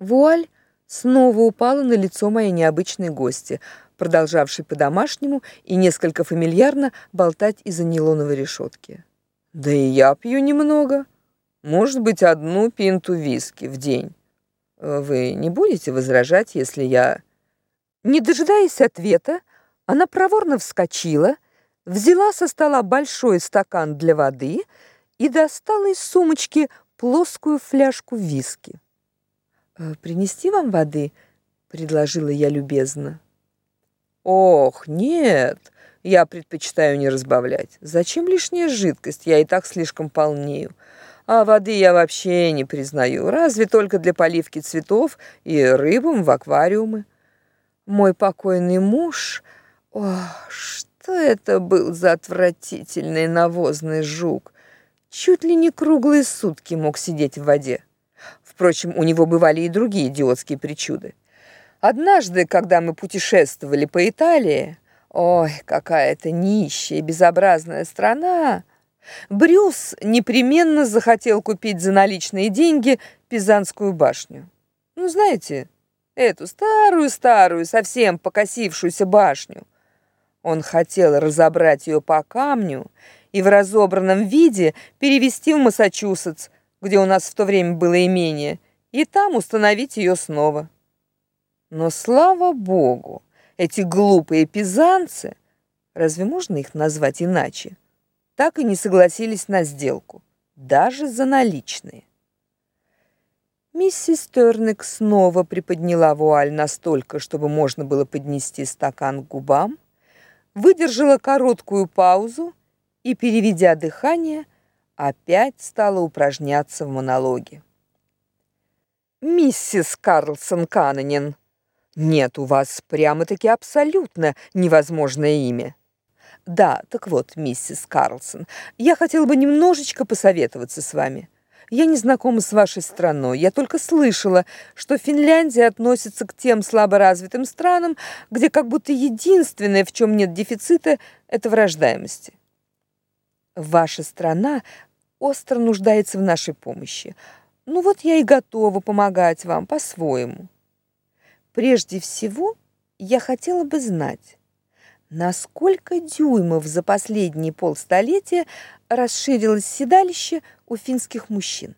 Вуаль снова упала на лицо моей необычной гости, продолжавшей по-домашнему и несколько фамильярно болтать из-за нейлоновой решетки. «Да и я пью немного. Может быть, одну пинту виски в день. Вы не будете возражать, если я...» Не дожидаясь ответа, она проворно вскочила, взяла со стола большой стакан для воды и достала из сумочки плоскую фляжку виски. «Э, «Принести вам воды?» — предложила я любезно. «Ох, нет, я предпочитаю не разбавлять. Зачем лишняя жидкость? Я и так слишком полнею. А воды я вообще не признаю, разве только для поливки цветов и рыбам в аквариумы. Мой покойный муж... Ох, что это был за отвратительный навозный жук! Чуть ли не круглые сутки мог сидеть в воде. Впрочем, у него бывали и другие идиотские причуды. Однажды, когда мы путешествовали по Италии, ой, какая это нищая, безобразная страна, Брюс непременно захотел купить за наличные деньги Пизанскую башню. Ну, знаете, эту старую-старую, совсем покосившуюся башню. Он хотел разобрать ее по камню и в разобранном виде перевести в Массачусетс, где у нас в то время было имение, и там установить ее снова. Но слава богу, эти глупые пизанцы, разве можно их назвать иначе, так и не согласились на сделку, даже за наличные. Миссис Терник снова приподняла вуаль настолько, чтобы можно было поднести стакан к губам, выдержала короткую паузу и, переведя дыхание, опять стала упражняться в монологе. «Миссис Карлсон Канонин, нет, у вас прямо-таки абсолютно невозможное имя». «Да, так вот, миссис Карлсон, я хотела бы немножечко посоветоваться с вами». Я не знакома с вашей страной. Я только слышала, что Финляндия относится к тем слаборазвитым странам, где как будто единственное, в чем нет дефицита, это в рождаемости. Ваша страна остро нуждается в нашей помощи. Ну вот я и готова помогать вам по-своему. Прежде всего, я хотела бы знать, на сколько дюймов за последние полстолетия расширилось седалище у финских мужчин?